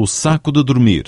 o saco de dormir.